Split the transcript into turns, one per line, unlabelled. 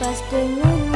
Pas dengar